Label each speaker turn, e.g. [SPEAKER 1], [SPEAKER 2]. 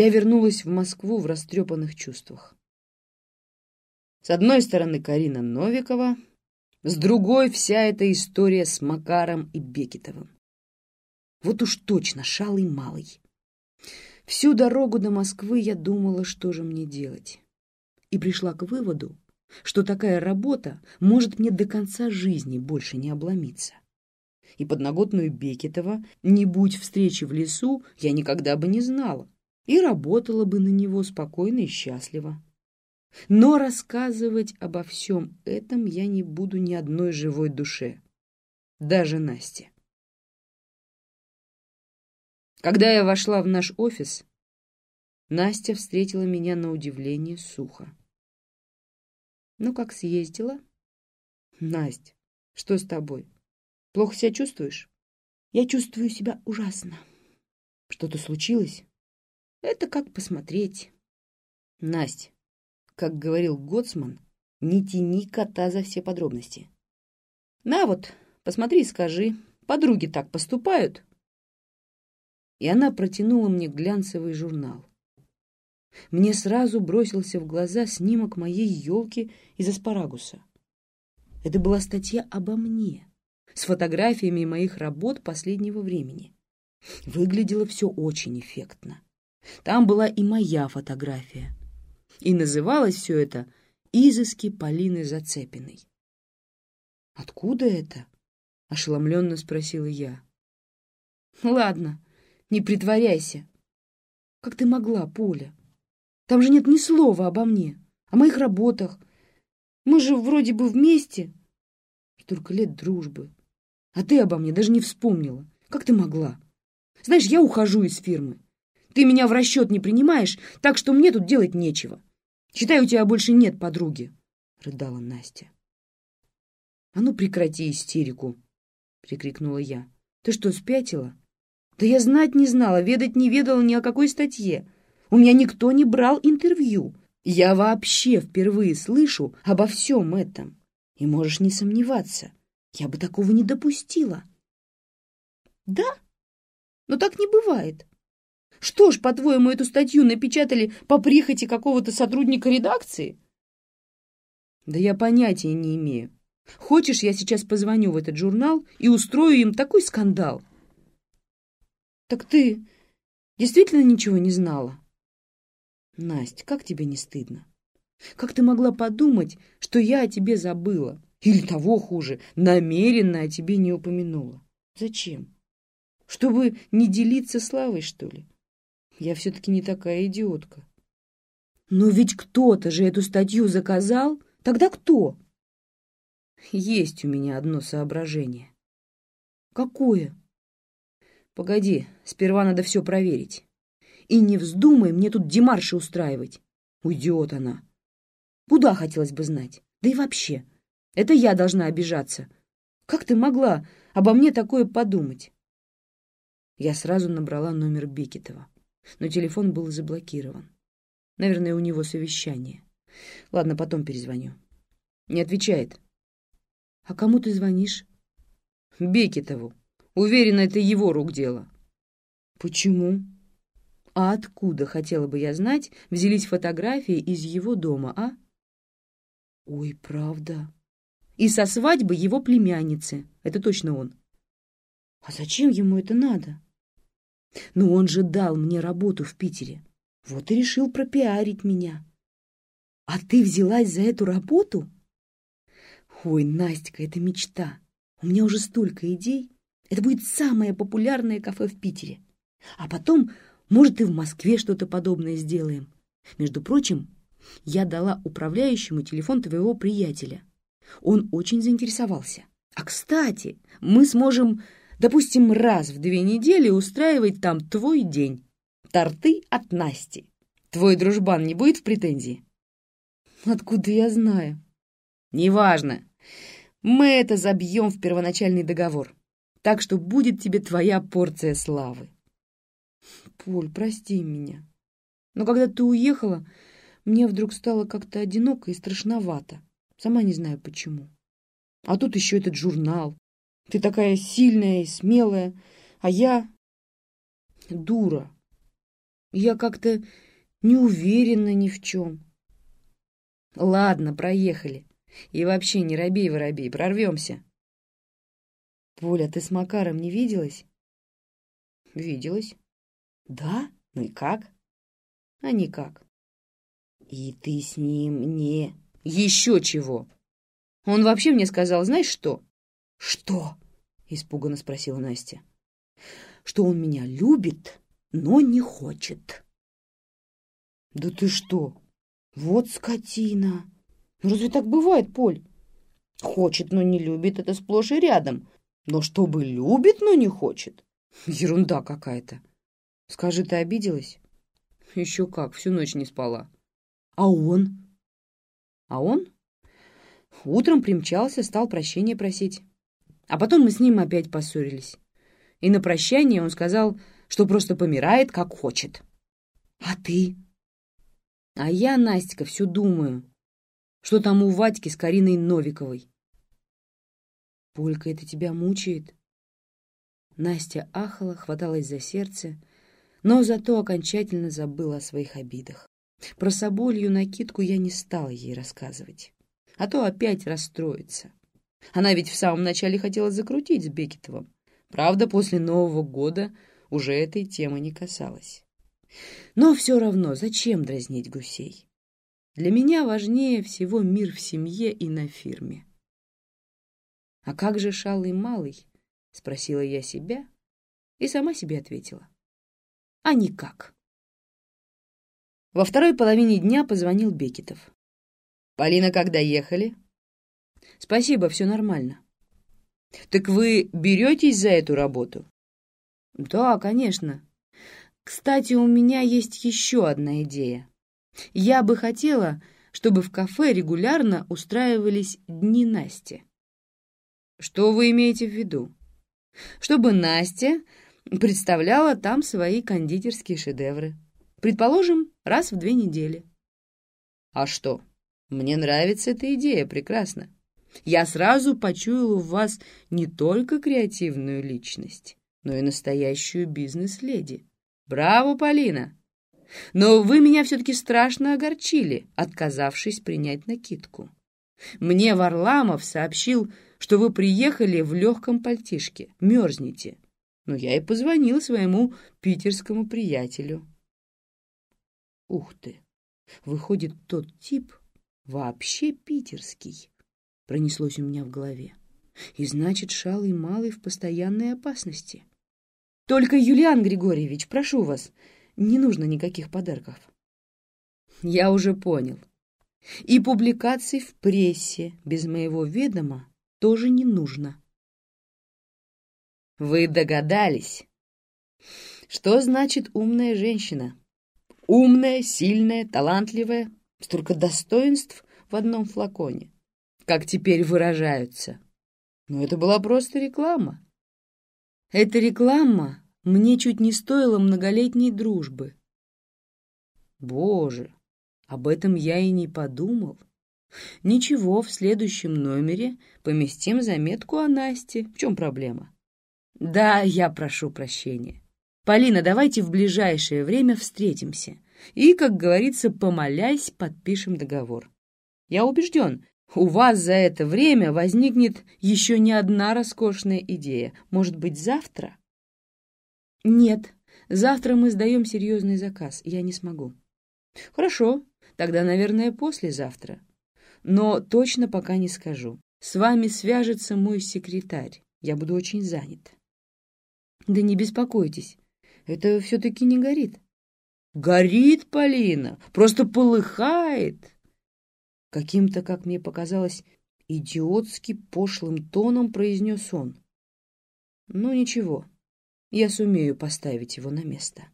[SPEAKER 1] я вернулась в Москву в растрепанных чувствах. С одной стороны Карина Новикова, с другой вся эта история с Макаром и Бекетовым. Вот уж точно шалый малый. Всю дорогу до Москвы я думала, что же мне делать. И пришла к выводу, что такая работа может мне до конца жизни больше не обломиться. И подноготную Бекетова, не будь встречи в лесу, я никогда бы не знала, и работала бы на него спокойно и счастливо. Но рассказывать обо всем этом я не буду ни одной живой душе, даже Насте. Когда я вошла в наш офис, Настя встретила меня на удивление сухо. «Ну, как съездила?» «Насть, что с тобой? Плохо себя чувствуешь?» «Я чувствую себя ужасно». «Что-то случилось?» «Это как посмотреть». «Насть, как говорил Гоцман, не тяни кота за все подробности». «На вот, посмотри и скажи, подруги так поступают?» и она протянула мне глянцевый журнал. Мне сразу бросился в глаза снимок моей елки из аспарагуса. Это была статья обо мне, с фотографиями моих работ последнего времени. Выглядело все очень эффектно. Там была и моя фотография. И называлось все это «Изыски Полины Зацепиной». «Откуда это?» — ошеломленно спросила я. «Ладно, не притворяйся. Как ты могла, Поля? Там же нет ни слова обо мне, о моих работах. Мы же вроде бы вместе. Столько лет дружбы. А ты обо мне даже не вспомнила. Как ты могла? Знаешь, я ухожу из фирмы. Ты меня в расчет не принимаешь, так что мне тут делать нечего. Считай, у тебя больше нет подруги, — рыдала Настя. — А ну прекрати истерику, — прикрикнула я. — Ты что, спятила? Да я знать не знала, ведать не ведала ни о какой статье. У меня никто не брал интервью. Я вообще впервые слышу обо всем этом. И можешь не сомневаться, я бы такого не допустила. Да? Но так не бывает. Что ж, по-твоему, эту статью напечатали по прихоти какого-то сотрудника редакции? Да я понятия не имею. Хочешь, я сейчас позвоню в этот журнал и устрою им такой скандал, так ты действительно ничего не знала? Настя, как тебе не стыдно? Как ты могла подумать, что я о тебе забыла? Или того хуже, намеренно о тебе не упомянула? Зачем? Чтобы не делиться славой, что ли? Я все-таки не такая идиотка. Но ведь кто-то же эту статью заказал. Тогда кто? Есть у меня одно соображение. Какое? Погоди, сперва надо все проверить. И не вздумай мне тут демарши устраивать. Уйдет она. Куда, хотелось бы знать? Да и вообще, это я должна обижаться. Как ты могла обо мне такое подумать? Я сразу набрала номер Бекетова, но телефон был заблокирован. Наверное, у него совещание. Ладно, потом перезвоню. Не отвечает. А кому ты звонишь? Бекетову. Уверена, это его рук дело. Почему? А откуда, хотела бы я знать, взялись фотографии из его дома, а? Ой, правда. И со свадьбы его племянницы. Это точно он. А зачем ему это надо? Ну, он же дал мне работу в Питере. Вот и решил пропиарить меня. А ты взялась за эту работу? Ой, Настя, это мечта. У меня уже столько идей. Это будет самое популярное кафе в Питере. А потом, может, и в Москве что-то подобное сделаем. Между прочим, я дала управляющему телефон твоего приятеля. Он очень заинтересовался. А, кстати, мы сможем, допустим, раз в две недели устраивать там твой день. Торты от Насти. Твой дружбан не будет в претензии? Откуда я знаю? Неважно. Мы это забьем в первоначальный договор так что будет тебе твоя порция славы. Поль, прости меня. Но когда ты уехала, мне вдруг стало как-то одиноко и страшновато. Сама не знаю почему. А тут еще этот журнал. Ты такая сильная и смелая, а я дура. Я как-то не уверена ни в чем. Ладно, проехали. И вообще не робей, воробей, прорвемся. Поля, ты с Макаром не виделась? Виделась. Да? Ну и как? А никак. И ты с ним не... Еще чего? Он вообще мне сказал, знаешь что? Что? Испуганно спросила Настя. Что он меня любит, но не хочет. Да ты что? Вот скотина. Ну разве так бывает, Поль? Хочет, но не любит, это сплошь и рядом. Но чтобы любит, но не хочет. Ерунда какая-то. Скажи, ты обиделась? Еще как, всю ночь не спала. А он? А он? Утром примчался, стал прощения просить. А потом мы с ним опять поссорились. И на прощание он сказал, что просто помирает, как хочет. А ты? А я, Настя, все думаю, что там у Вадьки с Кариной Новиковой. Полька, это тебя мучает? Настя ахала, хваталась за сердце, но зато окончательно забыла о своих обидах. Про соболью накидку я не стала ей рассказывать, а то опять расстроится. Она ведь в самом начале хотела закрутить с Бекетовым. Правда, после Нового года уже этой темы не касалась. Но все равно, зачем дразнить гусей? Для меня важнее всего мир в семье и на фирме. «А как же шалый малый?» — спросила я себя и сама себе ответила. «А никак». Во второй половине дня позвонил Бекетов. «Полина, когда ехали?» «Спасибо, все нормально». «Так вы беретесь за эту работу?» «Да, конечно. Кстати, у меня есть еще одна идея. Я бы хотела, чтобы в кафе регулярно устраивались дни Насти». «Что вы имеете в виду?» «Чтобы Настя представляла там свои кондитерские шедевры». Предположим, раз в две недели. А что? Мне нравится эта идея, прекрасно. Я сразу почуяла в вас не только креативную личность, но и настоящую бизнес-леди. Браво, Полина! Но вы меня все-таки страшно огорчили, отказавшись принять накидку. Мне Варламов сообщил, что вы приехали в легком пальтишке, мерзнете. Но я и позвонил своему питерскому приятелю. Ух ты! Выходит, тот тип вообще питерский. Пронеслось у меня в голове. И значит, шалый малый в постоянной опасности. Только, Юлиан Григорьевич, прошу вас, не нужно никаких подарков. Я уже понял. И публикаций в прессе без моего ведома тоже не нужно. Вы догадались, что значит умная женщина? Умная, сильная, талантливая. Столько достоинств в одном флаконе. Как теперь выражаются. Но это была просто реклама. Эта реклама мне чуть не стоила многолетней дружбы. Боже, об этом я и не подумал. Ничего, в следующем номере поместим заметку о Насте. В чем проблема? Да, я прошу прощения. Полина, давайте в ближайшее время встретимся. И, как говорится, помолясь, подпишем договор. Я убежден, у вас за это время возникнет еще не одна роскошная идея. Может быть, завтра? Нет, завтра мы сдаем серьезный заказ, я не смогу. Хорошо, тогда, наверное, послезавтра. Но точно пока не скажу. С вами свяжется мой секретарь. Я буду очень занят. Да не беспокойтесь, это все-таки не горит. Горит, Полина, просто полыхает. Каким-то, как мне показалось, идиотски пошлым тоном произнес он. Ну ничего, я сумею поставить его на место.